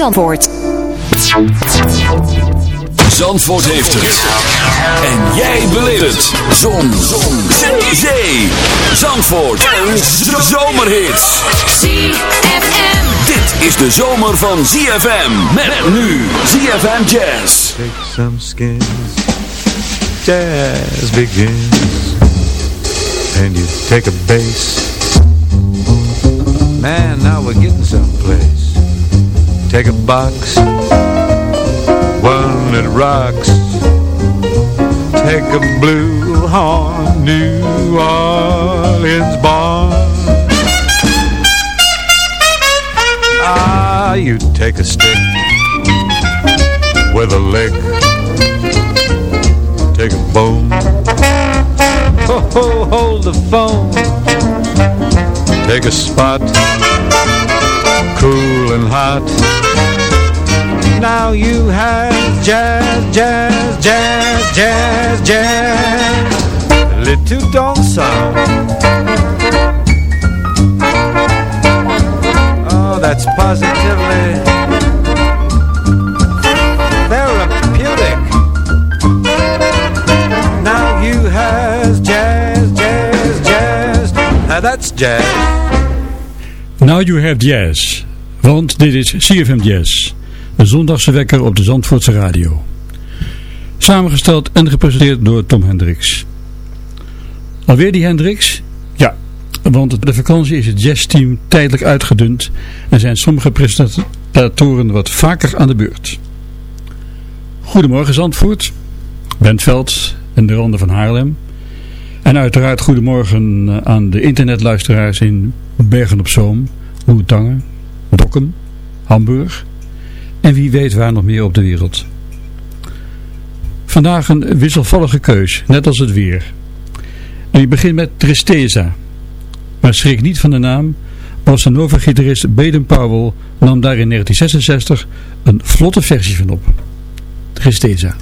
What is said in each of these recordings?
Zandvoort. Zandvoort heeft het. En jij beleeft het. Zon. Zon. Zee. Zee. Zandvoort. Een zomerhit. ZFM. Dit is de zomer van ZFM. Met nu ZFM Jazz. Take some skins. Jazz begins. And you take a bass. Man, now we're getting someplace. Take a box. One that rocks. Take a blue horn, New Orleans born. Ah, you take a stick with a lick. Take a bone. Ho, ho, hold the phone. Take a spot, cool and hot. Now you have jazz, jazz, jazz, jazz, jazz. Little don't sound. Oh, that's positively therapeutic. Now you has jazz, jazz, jazz. That's jazz. Now You Have Jazz. Want dit is CFM Jazz. De zondagse wekker op de Zandvoortse radio. Samengesteld en gepresenteerd door Tom Hendricks. Alweer die Hendricks? Ja, want de vakantie is het jazzteam tijdelijk uitgedund en zijn sommige presentatoren wat vaker aan de beurt. Goedemorgen Zandvoort, Bentveld en de Ronde van Haarlem. En uiteraard goedemorgen aan de internetluisteraars in Bergen op Zoom, Roetangen, Dokkum, Hamburg en wie weet waar nog meer op de wereld. Vandaag een wisselvallige keus, net als het weer. En ik begin met Tristeza. Maar schrik niet van de naam, bossa gitarist Baden Powell nam daar in 1966 een vlotte versie van op. Tristeza.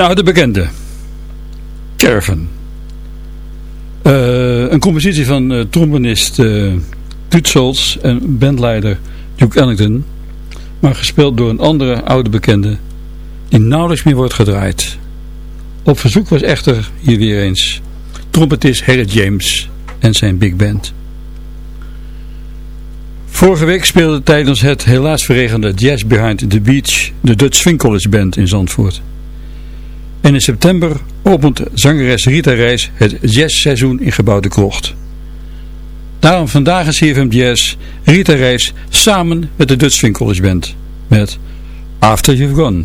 Een oude bekende. Caravan. Uh, een compositie van uh, trombonist uh, en bandleider Duke Ellington. Maar gespeeld door een andere oude bekende die nauwelijks meer wordt gedraaid. Op verzoek was echter hier weer eens trompetist Harry James en zijn big band. Vorige week speelde tijdens het helaas verregende Jazz Behind the Beach de Dutch Swing College Band in Zandvoort. En in september opent zangeres Rita Reis het jazzseizoen in Gebouwde Krocht. Daarom vandaag is CFM Jazz Rita Reis samen met de Dutch Swing College Band met After You've Gone.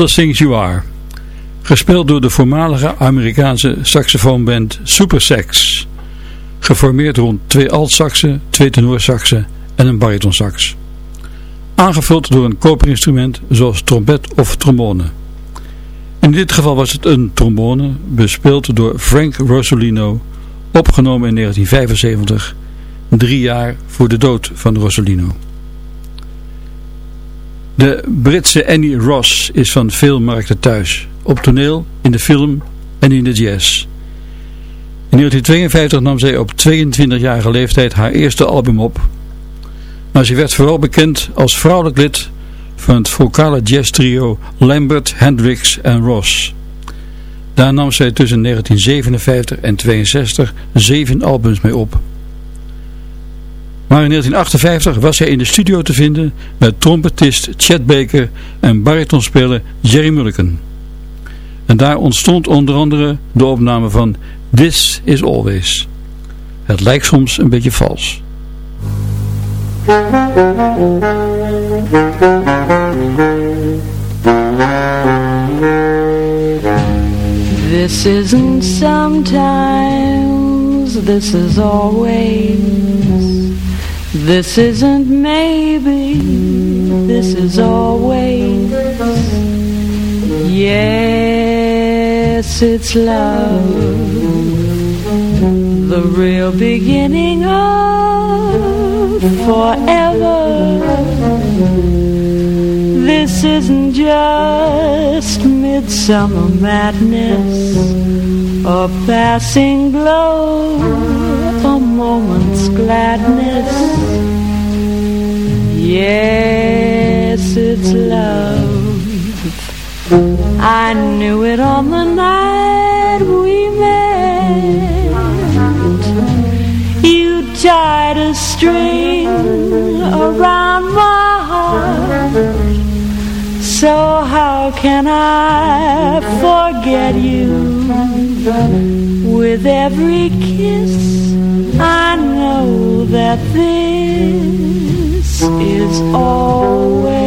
the Things You Are. Gespeeld door de voormalige Amerikaanse saxofoonband Super Sax. Geformeerd rond twee altsaxen, twee tenorsaxen en een baritonsax. Aangevuld door een koperinstrument zoals trompet of trombone. In dit geval was het een trombone, bespeeld door Frank Rosolino, opgenomen in 1975, drie jaar voor de dood van Rosolino. De Britse Annie Ross is van veel markten thuis. Op toneel, in de film en in de jazz. In 1952 nam zij op 22-jarige leeftijd haar eerste album op. Maar ze werd vooral bekend als vrouwelijk lid van het vocale jazz trio Lambert, Hendricks en Ross. Daar nam zij tussen 1957 en 1962 zeven albums mee op. Maar in 1958 was hij in de studio te vinden met trompetist Chet Baker en baritonspeler Jerry Mulligan. En daar ontstond onder andere de opname van This Is Always. Het lijkt soms een beetje vals. This isn't sometimes, this is always. This isn't maybe, this is always. Yes, it's love, the real beginning of forever. This isn't just midsummer madness, a passing glow, a moment's gladness. Yes, it's love. I knew it on the night we met. You tied a string around my heart. So how can I forget you? With every kiss I know that this is always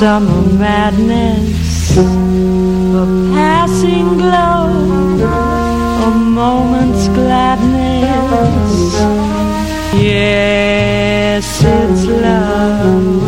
summer madness, a passing glow, a moment's gladness. Yes, it's love.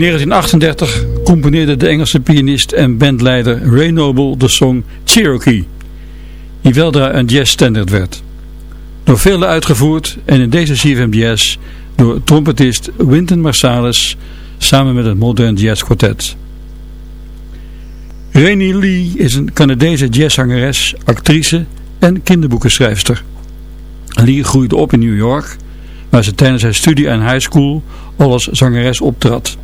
In 1938 componeerde de Engelse pianist en bandleider Ray Noble de song Cherokee, die weldra een jazzstandard werd. Door velen uitgevoerd en in deze CFM Jazz door trompetist Wynton Marsalis samen met het Modern Jazz Quartet. Rainy Lee is een Canadese jazzzangeres, actrice en kinderboekenschrijfster. Lee groeide op in New York, waar ze tijdens haar studie aan high school al als zangeres optrad.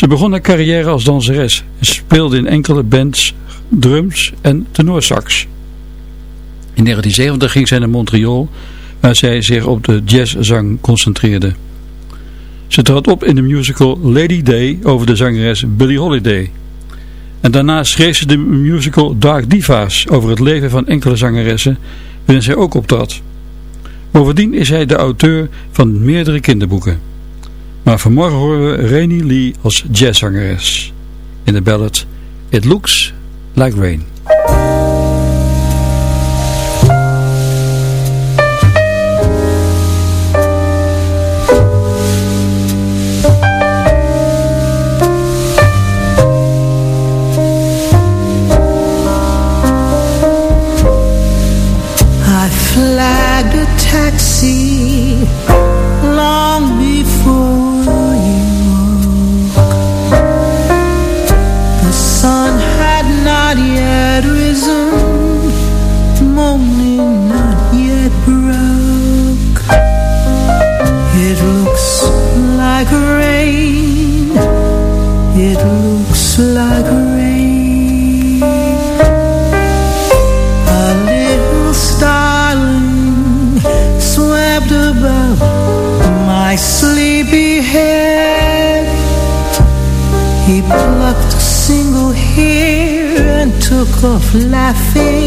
Ze begon haar carrière als danseres en speelde in enkele bands, drums en tenorsax. In 1970 ging zij naar Montreal, waar zij zich op de jazzzang concentreerde. Ze trad op in de musical Lady Day over de zangeres Billie Holiday. En daarna schreef ze de musical Dark Divas over het leven van enkele zangeressen, waarin zij ook optrad. Bovendien is hij de auteur van meerdere kinderboeken. Maar vanmorgen horen we Rainy Lee als jazzzangeres. In de ballad It Looks Like Rain. café.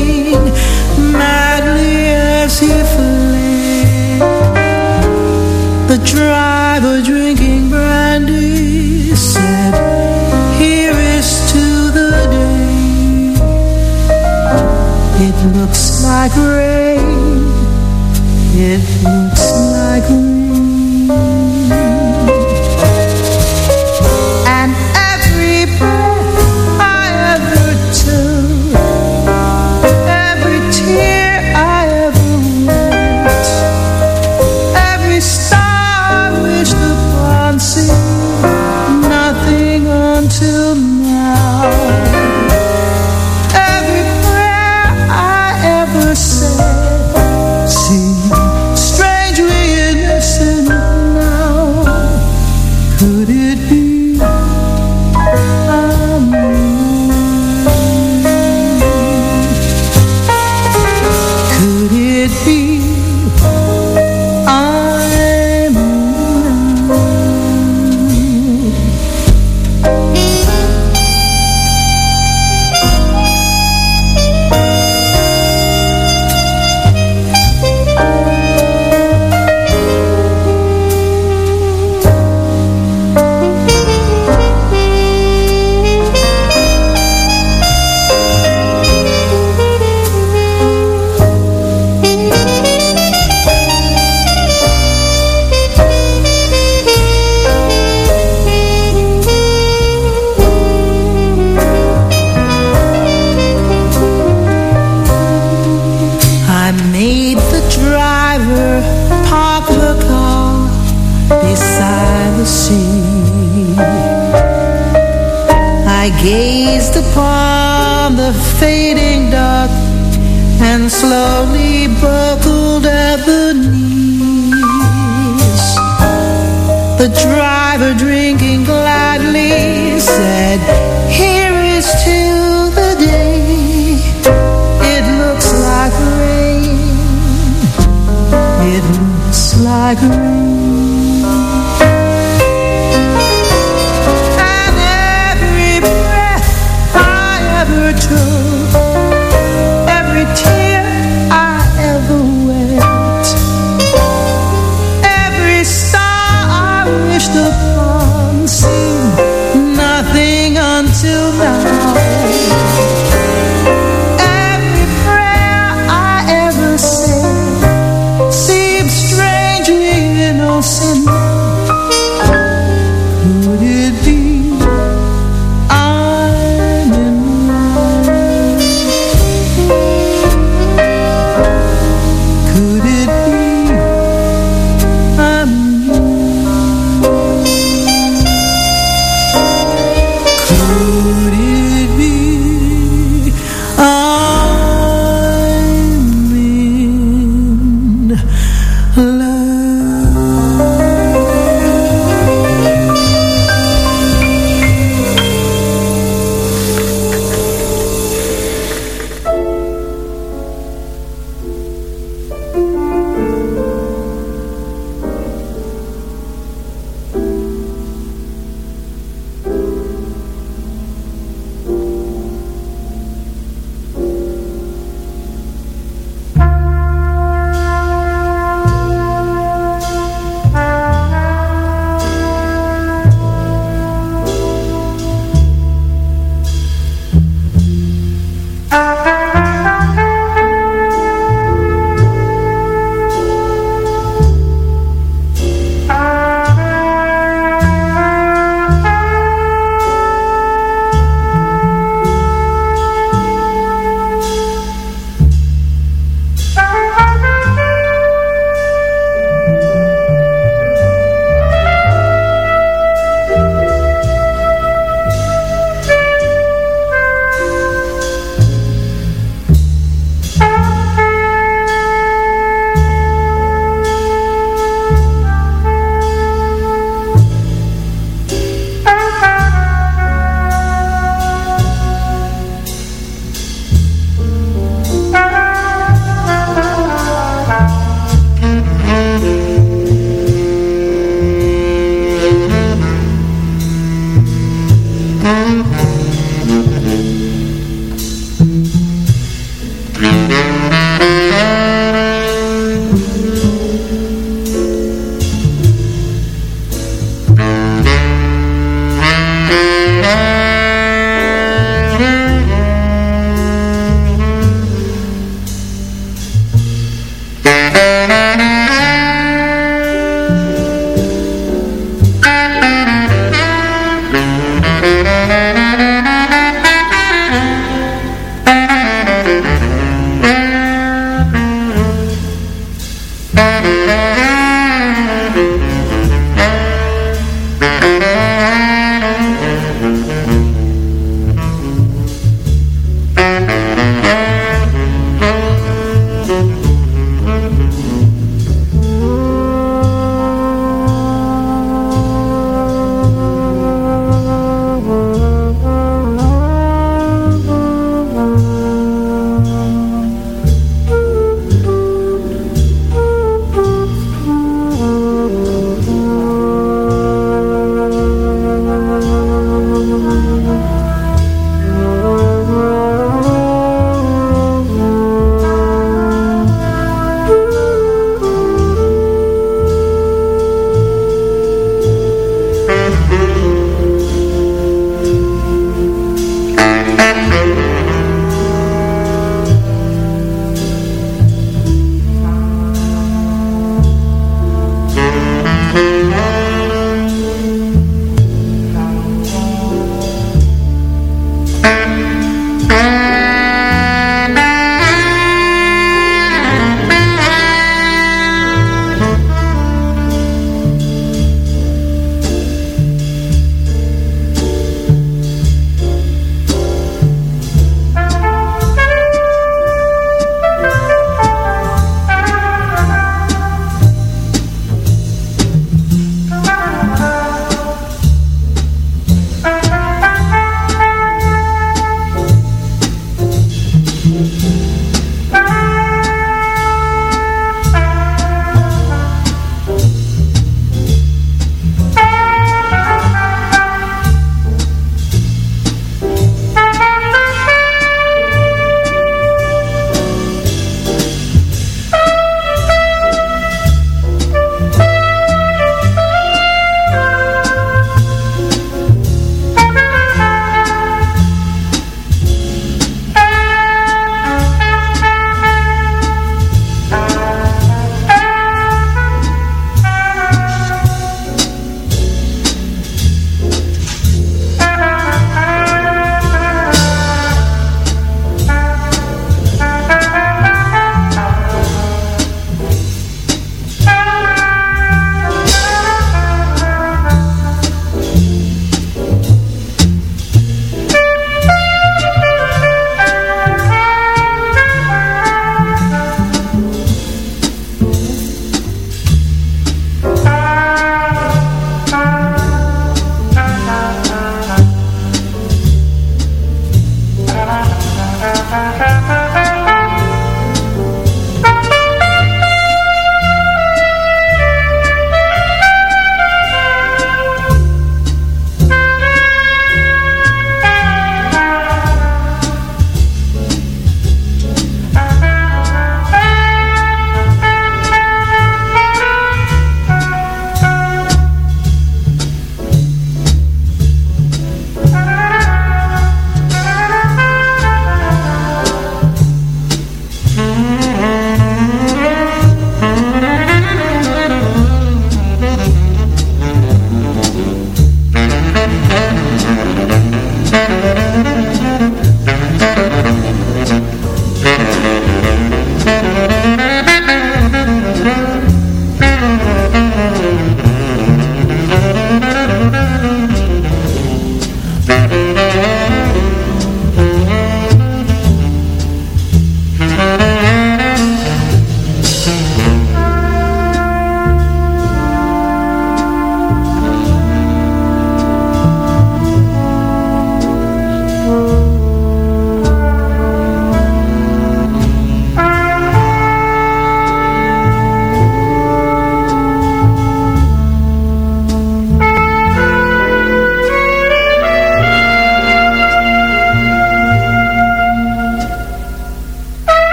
Looks like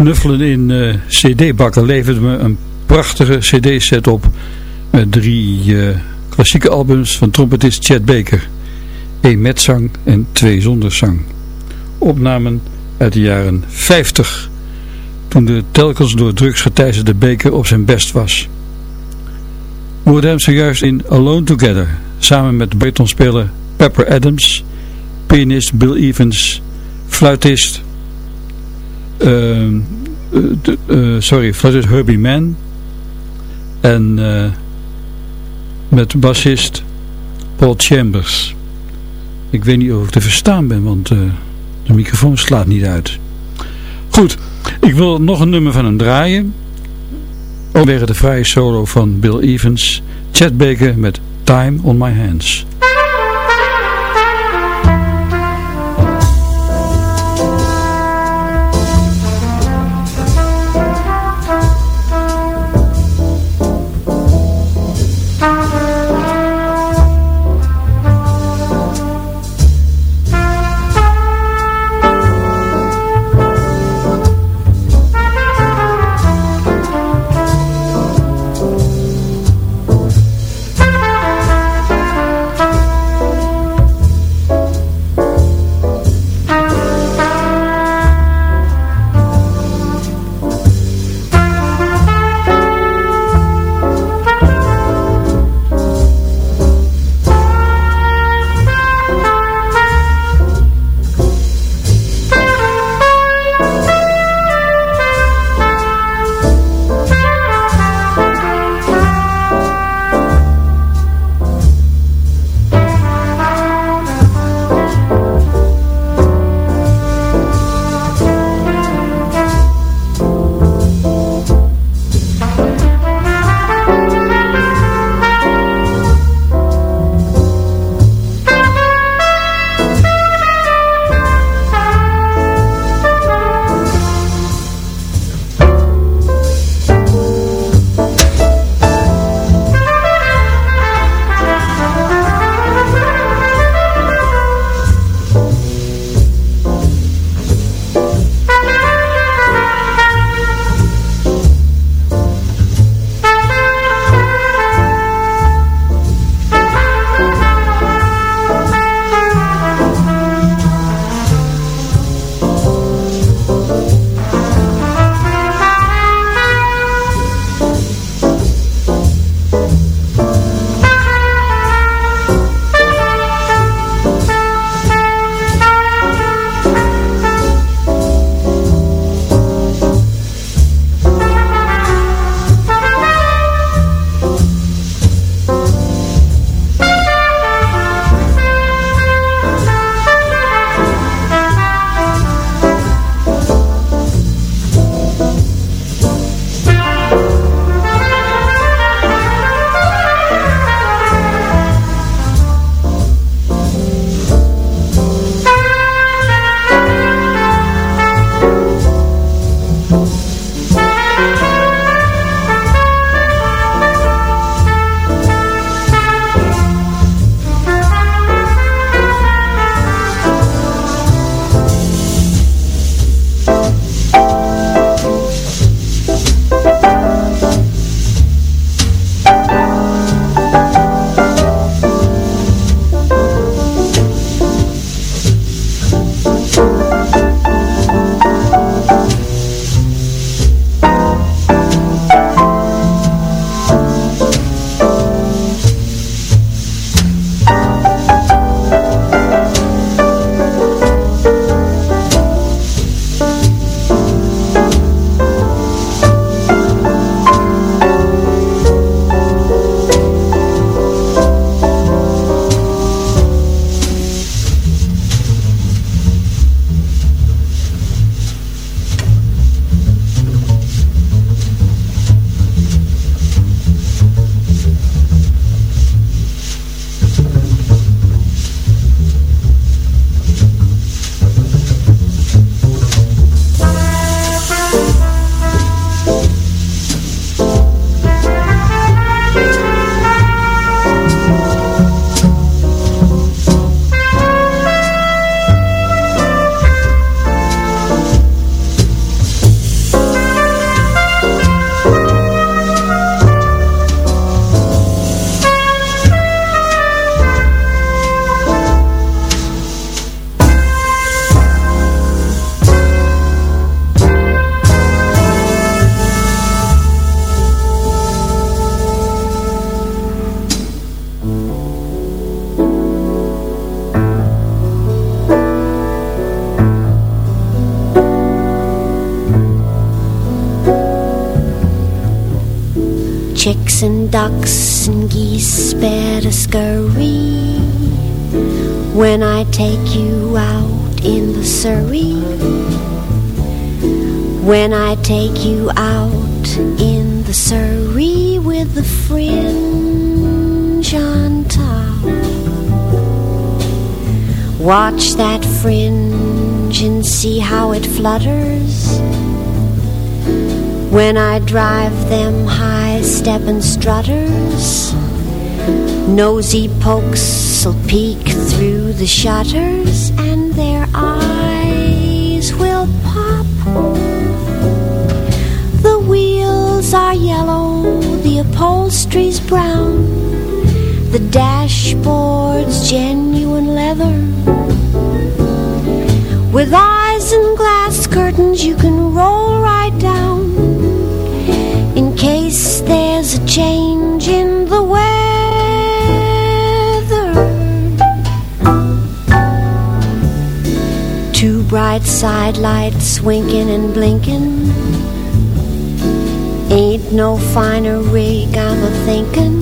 Snuffelen in eh, cd-bakken levert me een prachtige cd-set op. Met drie eh, klassieke albums van trompetist Chad Baker. één met zang en twee zonder zang. Opnamen uit de jaren 50. Toen de telkens door drugs geteisterde Baker op zijn best was. We hoorden hem zojuist in Alone Together. Samen met baritonspeler Pepper Adams. Pianist Bill Evans. Fluitist uh, uh, sorry, fluitist Herbie Mann. En uh, met bassist Paul Chambers. Ik weet niet of ik te verstaan ben, want de microfoon slaat niet uit. Goed, ik wil nog een nummer van hem draaien. Vanwege de vrije solo van Bill Evans. Chad Baker met Time on My Hands. Ducks and geese better scurry when I take you out in the Surrey. When I take you out in the Surrey with the fringe on top. Watch that fringe and see how it flutters when I drive them high-stepping strutters. Nosy pokes'll peek through the shutters and their eyes will pop. The wheels are yellow, the upholstery's brown, the dashboard's genuine leather. With eyes and glass curtains you can roll right down there's a change in the weather. Two bright side lights winking and blinking. Ain't no finer rig, I'm a thinking.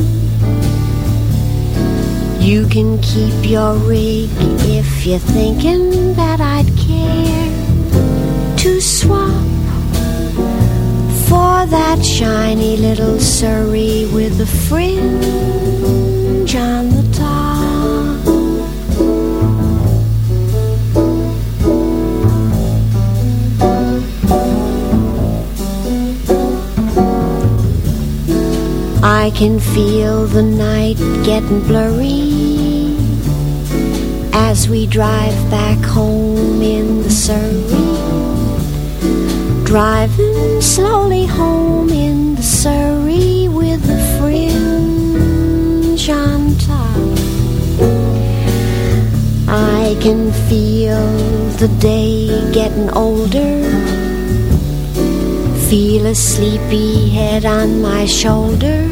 You can keep your rig if you're thinking that I'd care that shiny little Surrey with the fringe on the top. I can feel the night getting blurry as we drive back home in the Surrey. Driving slowly home in the Surrey with the fringe on top. I can feel the day getting older. Feel a sleepy head on my shoulder.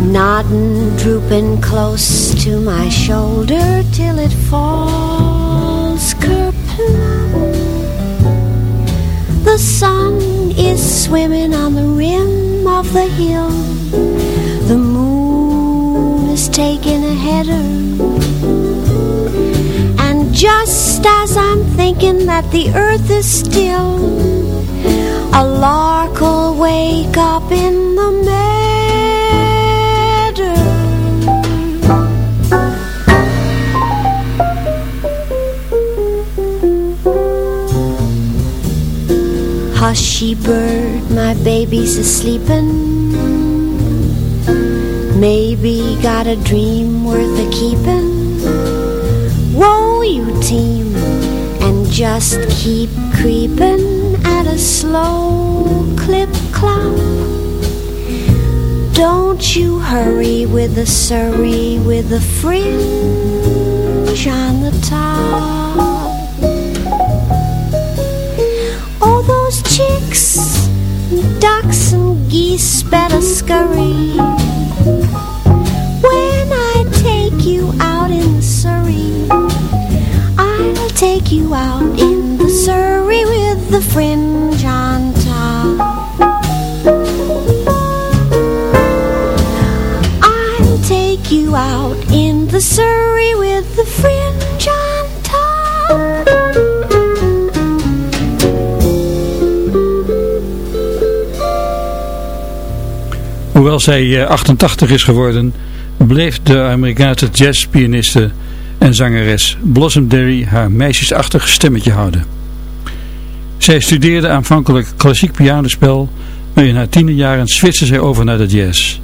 Nodding, drooping close to my shoulder till it falls kerplunk. The sun is swimming on the rim of the hill. The moon is taking a header. And just as I'm thinking that the earth is still, a lark will wake up in the meadow. Hushy bird, my baby's a-sleepin' Maybe got a dream worth a keepin' Whoa, you team, and just keep creepin' At a slow clip-clop Don't you hurry with a Surrey With a fringe on the top and ducks and geese better scurry. When I take you out in the Surrey I'll take you out in the Surrey with the fringe on top. I'll take you out in the Surrey with the fringe on Hoewel zij eh, 88 is geworden, bleef de Amerikaanse jazzpianiste en zangeres Blossom Derry haar meisjesachtig stemmetje houden. Zij studeerde aanvankelijk klassiek pianospel, maar in haar tienerjaren switchte zij over naar de jazz.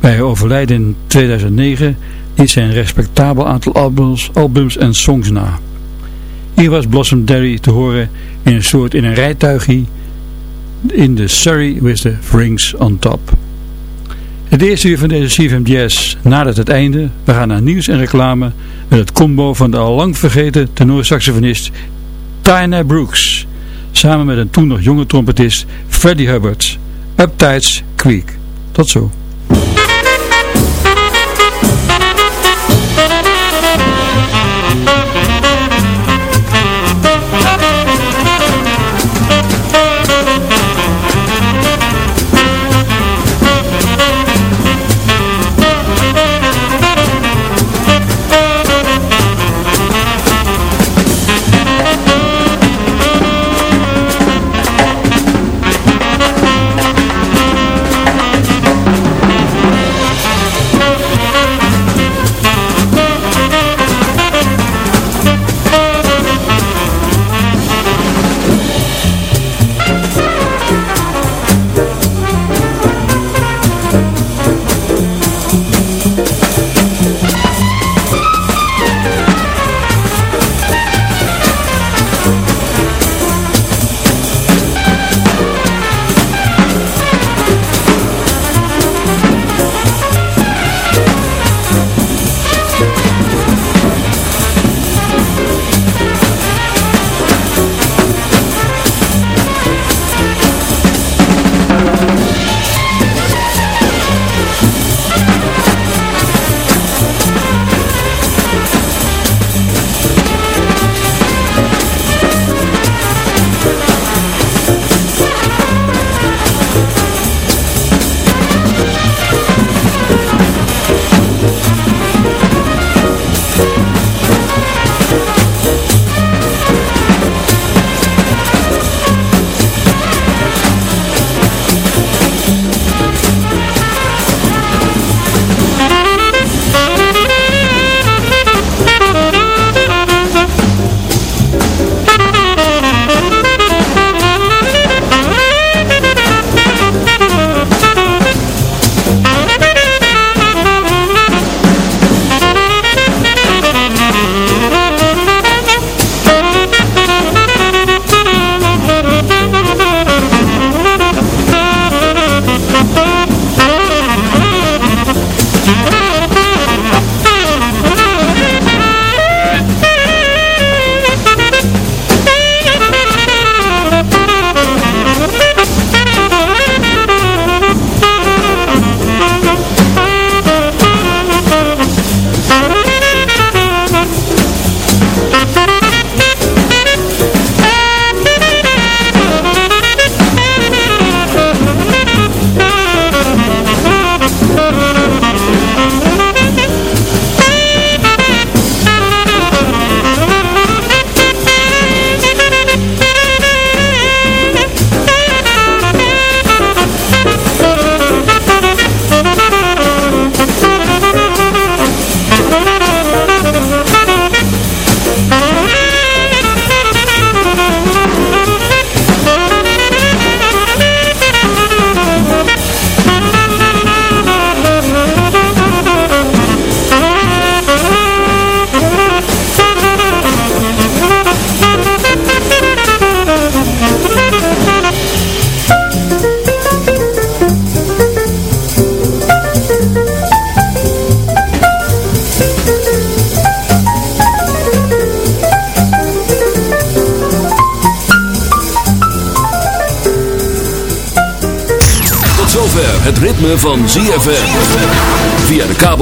Bij haar overlijden in 2009 liet zij een respectabel aantal albums, albums en songs na. Hier was Blossom Derry te horen in een soort in een rijtuigie in de Surrey with the Rings on top. Het eerste uur van deze CFM Jazz nadert het einde. We gaan naar nieuws en reclame met het combo van de al lang vergeten tenorsaxofonist Tyna Brooks. Samen met een toen nog jonge trompetist Freddie Hubbard. Uptights Creek. Tot zo.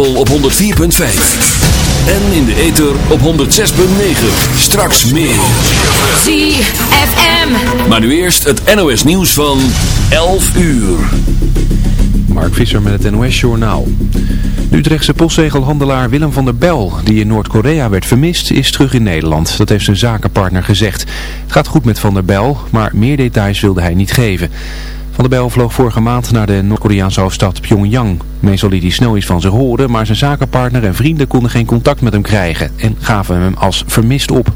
Kabel op 104.5. En in de ether op 106.9. Straks meer. ZFM. Maar nu eerst het NOS nieuws van 11 uur. Mark Visser met het NOS Journaal. De Utrechtse postzegelhandelaar Willem van der Bel, die in Noord-Korea werd vermist, is terug in Nederland. Dat heeft zijn zakenpartner gezegd. Het gaat goed met van der Bel, maar meer details wilde hij niet geven. Van der Bel vloog vorige maand naar de Noord-Koreaanse hoofdstad Pyongyang. Meestal liet hij snel iets van zich horen, maar zijn zakenpartner en vrienden konden geen contact met hem krijgen en gaven hem als vermist op.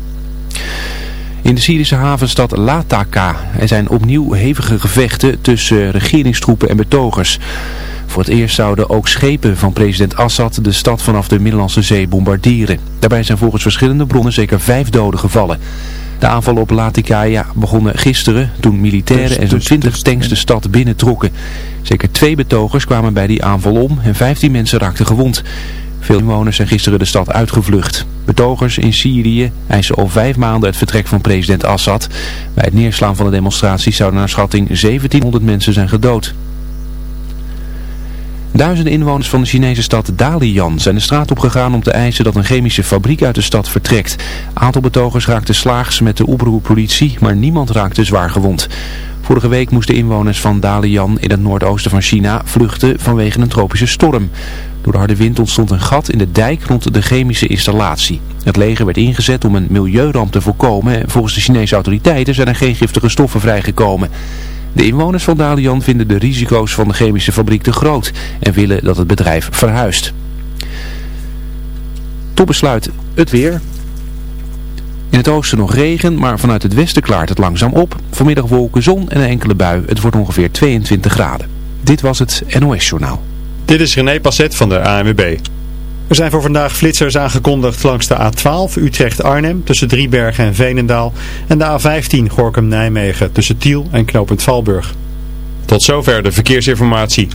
In de Syrische havenstad Lataka er zijn opnieuw hevige gevechten tussen regeringstroepen en betogers. Voor het eerst zouden ook schepen van president Assad de stad vanaf de Middellandse Zee bombarderen. Daarbij zijn volgens verschillende bronnen zeker vijf doden gevallen. De aanvallen op Latikaya begonnen gisteren toen militairen en zo'n 20 tanks de stad binnentrokken. Zeker twee betogers kwamen bij die aanval om en 15 mensen raakten gewond. Veel inwoners zijn gisteren de stad uitgevlucht. Betogers in Syrië eisen al vijf maanden het vertrek van president Assad. Bij het neerslaan van de demonstraties zouden naar schatting 1700 mensen zijn gedood. Duizenden inwoners van de Chinese stad Dalian zijn de straat opgegaan om te eisen dat een chemische fabriek uit de stad vertrekt. Aantal betogers raakte slaags met de oproerpolitie, maar niemand raakte zwaar gewond. Vorige week moesten inwoners van Dalian in het noordoosten van China vluchten vanwege een tropische storm. Door de harde wind ontstond een gat in de dijk rond de chemische installatie. Het leger werd ingezet om een milieuramp te voorkomen en volgens de Chinese autoriteiten zijn er geen giftige stoffen vrijgekomen. De inwoners van Dalian vinden de risico's van de chemische fabriek te groot en willen dat het bedrijf verhuist. Tot besluit het weer. In het oosten nog regen, maar vanuit het westen klaart het langzaam op. Vanmiddag wolken, zon en een enkele bui. Het wordt ongeveer 22 graden. Dit was het NOS Journaal. Dit is René Passet van de ANWB. Er zijn voor vandaag flitsers aangekondigd langs de A12 Utrecht-Arnhem tussen Driebergen en Veenendaal en de A15 Gorkum-Nijmegen tussen Tiel en Knopend Valburg. Tot zover de verkeersinformatie.